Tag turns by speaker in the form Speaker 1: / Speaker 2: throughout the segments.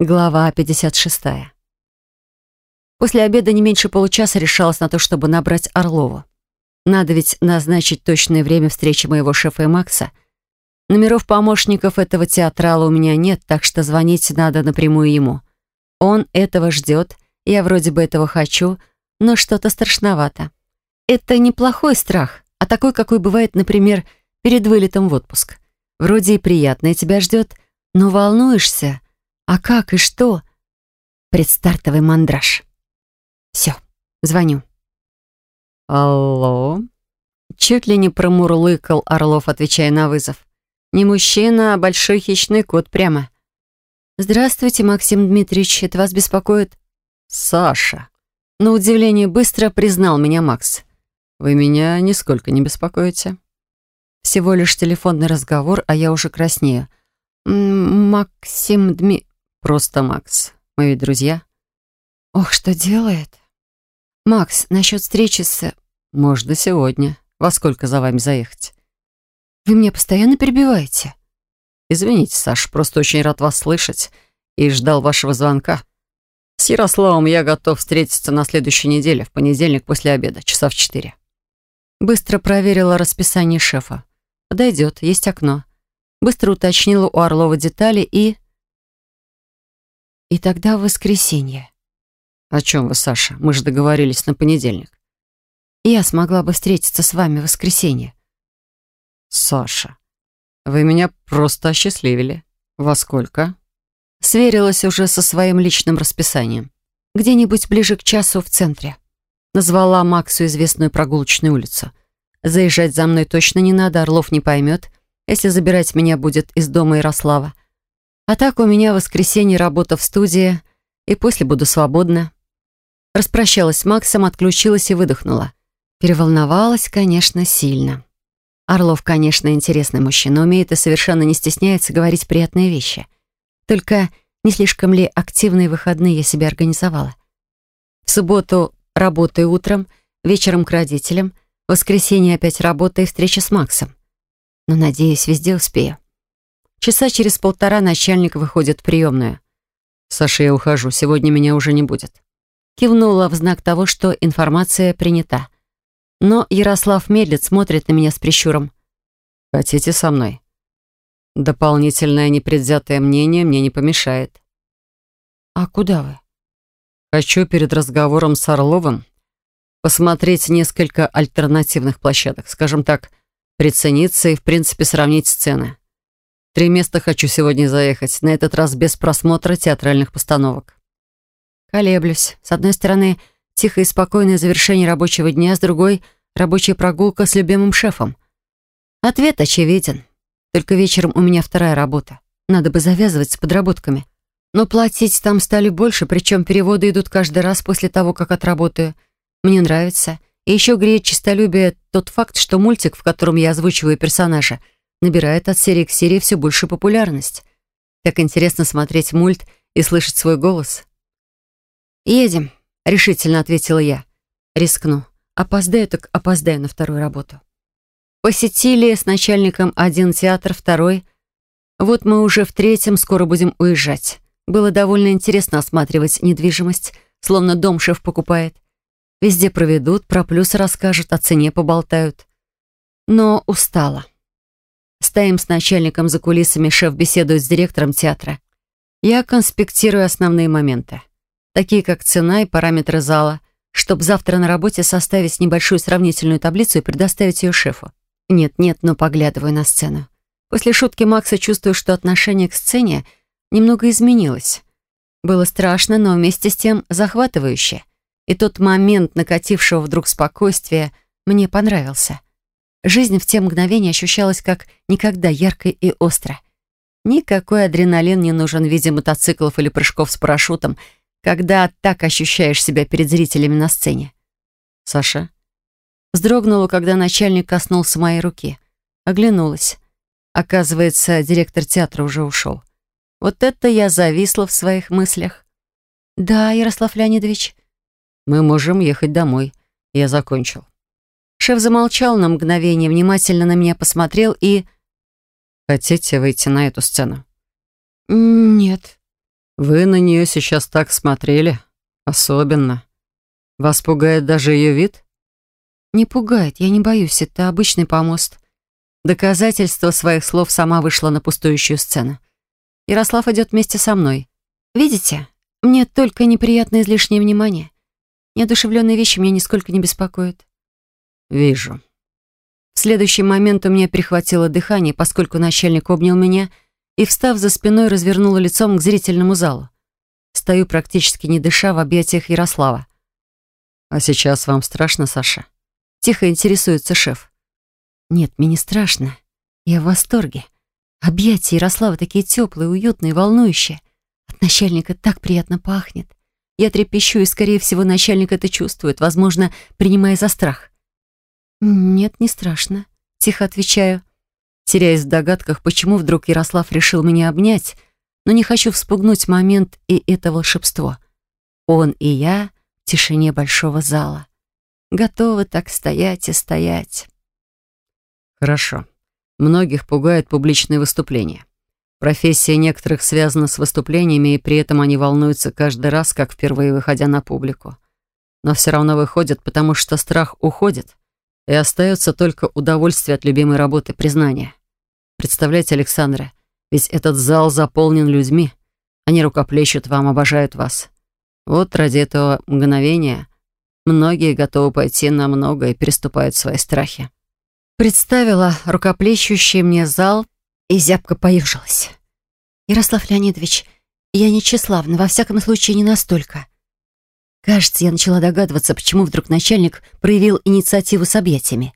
Speaker 1: Глава 56. После обеда не меньше получаса решалась на то, чтобы набрать Орлову. Надо ведь назначить точное время встречи моего шефа и Макса. Номеров помощников этого театрала у меня нет, так что звонить надо напрямую ему. Он этого ждет, я вроде бы этого хочу, но что-то страшновато. Это неплохой страх, а такой, какой бывает, например, перед вылетом в отпуск. Вроде и приятное тебя ждет, но волнуешься — а как и что? Предстартовый мандраж. Все, звоню.
Speaker 2: Алло?
Speaker 1: Чуть ли не промурлыкал Орлов, отвечая на вызов. Не мужчина, а большой хищный кот прямо. «Здравствуйте, Максим Дмитриевич, это вас беспокоит?»
Speaker 2: «Саша».
Speaker 1: На удивление быстро признал меня Макс.
Speaker 2: «Вы меня нисколько не беспокоите».
Speaker 1: Всего лишь телефонный разговор, а я уже краснею. «Максим Дми...»
Speaker 2: Просто Макс. Мы ведь друзья.
Speaker 1: Ох, что делает? Макс, насчет встречи с...
Speaker 2: Можно сегодня. Во сколько за вами заехать?
Speaker 1: Вы меня постоянно перебиваете.
Speaker 2: Извините, Саш, просто очень рад вас слышать и ждал вашего звонка. С Ярославом я готов встретиться на следующей неделе, в понедельник после обеда, часа в четыре.
Speaker 1: Быстро проверила расписание шефа. Подойдет, есть окно. Быстро уточнила у Орлова детали и... И тогда в воскресенье.
Speaker 2: О чем вы, Саша? Мы же договорились на понедельник.
Speaker 1: Я смогла бы встретиться с вами в воскресенье.
Speaker 2: Саша, вы меня просто осчастливили. Во сколько?
Speaker 1: Сверилась уже со своим личным расписанием. Где-нибудь ближе к часу в центре. Назвала Максу известную прогулочную улицу. Заезжать за мной точно не надо, Орлов не поймет, если забирать меня будет из дома Ярослава. А так у меня в воскресенье работа в студии, и после буду свободна. Распрощалась с Максом, отключилась и выдохнула. Переволновалась, конечно, сильно. Орлов, конечно, интересный мужчина, умеет и совершенно не стесняется говорить приятные вещи. Только не слишком ли активные выходные я себе организовала? В субботу работаю утром, вечером к родителям, в воскресенье опять работа и встреча с Максом. Но, надеюсь, везде успею. Часа через полтора начальник выходит в приемную.
Speaker 2: «Саша, я ухожу. Сегодня меня уже не будет».
Speaker 1: Кивнула в знак того, что информация принята. Но Ярослав медлит, смотрит на меня с прищуром.
Speaker 2: «Хотите со мной?» «Дополнительное непредвзятое мнение мне не помешает».
Speaker 1: «А куда вы?»
Speaker 2: «Хочу перед разговором с Орловым посмотреть несколько альтернативных площадок, скажем так, прицениться и, в принципе, сравнить сцены. Три места хочу сегодня заехать, на этот раз без просмотра театральных постановок.
Speaker 1: Колеблюсь. С одной стороны, тихое и спокойное завершение рабочего дня, с другой — рабочая прогулка с любимым шефом. Ответ очевиден. Только вечером у меня вторая работа. Надо бы завязывать с подработками. Но платить там стали больше, причем переводы идут каждый раз после того, как отработаю. Мне нравится. И еще греет честолюбие тот факт, что мультик, в котором я озвучиваю персонажа — набирает от серии к серии все больше популярность. Так интересно смотреть мульт и слышать свой голос. «Едем», — решительно ответила я. «Рискну. Опоздаю, так опоздаю на вторую работу». Посетили с начальником один театр, второй. Вот мы уже в третьем, скоро будем уезжать. Было довольно интересно осматривать недвижимость, словно дом шеф покупает. Везде проведут, про плюсы расскажут, о цене поболтают. Но устала. Стоим с начальником за кулисами, шеф беседует с директором театра. Я конспектирую основные моменты, такие как цена и параметры зала, чтобы завтра на работе составить небольшую сравнительную таблицу и предоставить ее шефу. Нет-нет, но поглядываю на сцену. После шутки Макса чувствую, что отношение к сцене немного изменилось. Было страшно, но вместе с тем захватывающе. И тот момент накатившего вдруг спокойствия мне понравился. Жизнь в те мгновения ощущалась как никогда ярко и остро. Никакой адреналин не нужен в виде мотоциклов или прыжков с парашютом, когда так ощущаешь себя перед зрителями на сцене.
Speaker 2: «Саша?»
Speaker 1: Вздрогнула, когда начальник коснулся моей руки. Оглянулась. Оказывается, директор театра уже ушел. Вот это я зависла в своих мыслях. «Да, Ярослав Леонидович».
Speaker 2: «Мы можем ехать домой. Я закончил».
Speaker 1: Шеф замолчал на мгновение, внимательно на меня посмотрел и...
Speaker 2: «Хотите выйти на эту сцену?»
Speaker 1: «Нет».
Speaker 2: «Вы на нее сейчас так смотрели. Особенно. Вас пугает даже ее вид?»
Speaker 1: «Не пугает, я не боюсь, это обычный помост». Доказательство своих слов сама вышла на пустующую сцену. Ярослав идет вместе со мной. «Видите, мне только неприятное излишнее внимание. Неодушевленные вещи меня нисколько не беспокоят».
Speaker 2: «Вижу».
Speaker 1: В следующий момент у меня перехватило дыхание, поскольку начальник обнял меня и, встав за спиной, развернула лицом к зрительному залу. Стою практически не дыша в объятиях Ярослава.
Speaker 2: «А сейчас вам страшно, Саша?»
Speaker 1: Тихо интересуется шеф. «Нет, мне не страшно. Я в восторге. Объятия Ярослава такие теплые, уютные, волнующие. От начальника так приятно пахнет. Я трепещу, и, скорее всего, начальник это чувствует, возможно, принимая за страх. «Нет, не страшно», — тихо отвечаю, теряясь в догадках, почему вдруг Ярослав решил меня обнять, но не хочу вспугнуть момент и это волшебство. Он и я в тишине большого зала. Готовы так стоять и стоять.
Speaker 2: Хорошо. Многих пугает публичные выступления. Профессия некоторых связана с выступлениями, и при этом они волнуются каждый раз, как впервые выходя на публику. Но все равно выходят, потому что страх уходит, и остается только удовольствие от любимой работы, признание. Представляете, Александра, ведь этот зал заполнен людьми. Они рукоплещут вам, обожают вас. Вот ради этого мгновения многие готовы пойти на многое и переступают свои страхи.
Speaker 1: Представила рукоплещущий мне зал и зябко поюжилась. «Ярослав Леонидович, я не тщеславна, во всяком случае не настолько». Кажется, я начала догадываться, почему вдруг начальник проявил инициативу с объятиями.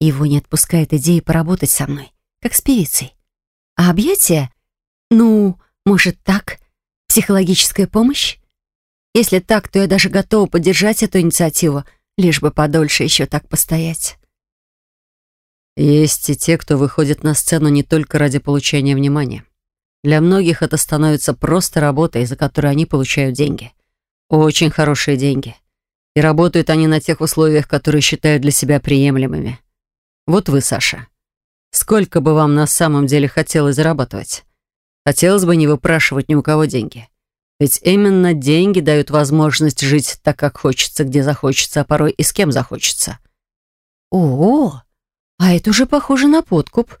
Speaker 1: Его не отпускает идея поработать со мной, как с певицей. А объятия? Ну, может, так? Психологическая помощь? Если так, то я даже готова поддержать эту инициативу, лишь бы подольше еще так постоять.
Speaker 2: Есть и те, кто выходит на сцену не только ради получения внимания. Для многих это становится просто работой, за которую они получают деньги. Очень хорошие деньги. И работают они на тех условиях, которые считают для себя приемлемыми. Вот вы, Саша. Сколько бы вам на самом деле хотелось зарабатывать? Хотелось бы не выпрашивать ни у кого деньги. Ведь именно деньги дают возможность жить так, как хочется, где захочется, а порой и с кем захочется.
Speaker 1: О, а это уже похоже на подкуп.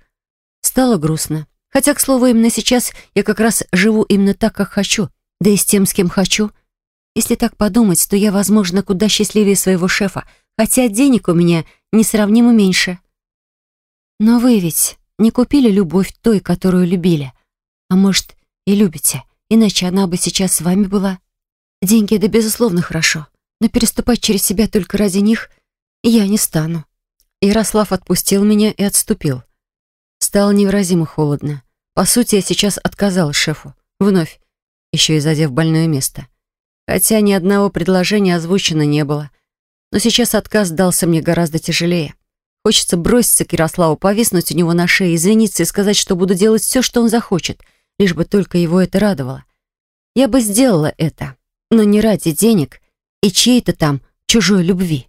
Speaker 1: Стало грустно. Хотя, к слову, именно сейчас я как раз живу именно так, как хочу, да и с тем, с кем хочу. Если так подумать, то я, возможно, куда счастливее своего шефа, хотя денег у меня несравнимо меньше. Но вы ведь не купили любовь той, которую любили. А может, и любите, иначе она бы сейчас с вами была. Деньги — это, безусловно, хорошо, но переступать через себя только ради них я не стану. Ярослав отпустил меня и отступил. Стало невыразимо холодно. По сути, я сейчас отказал шефу. Вновь, еще и задев больное место. Хотя ни одного предложения озвучено не было. Но сейчас отказ дался мне гораздо тяжелее. Хочется броситься к Ярославу, повиснуть у него на шее, извиниться и сказать, что буду делать все, что он захочет, лишь бы только его это радовало. Я бы сделала это, но не ради денег и чьей-то там чужой любви.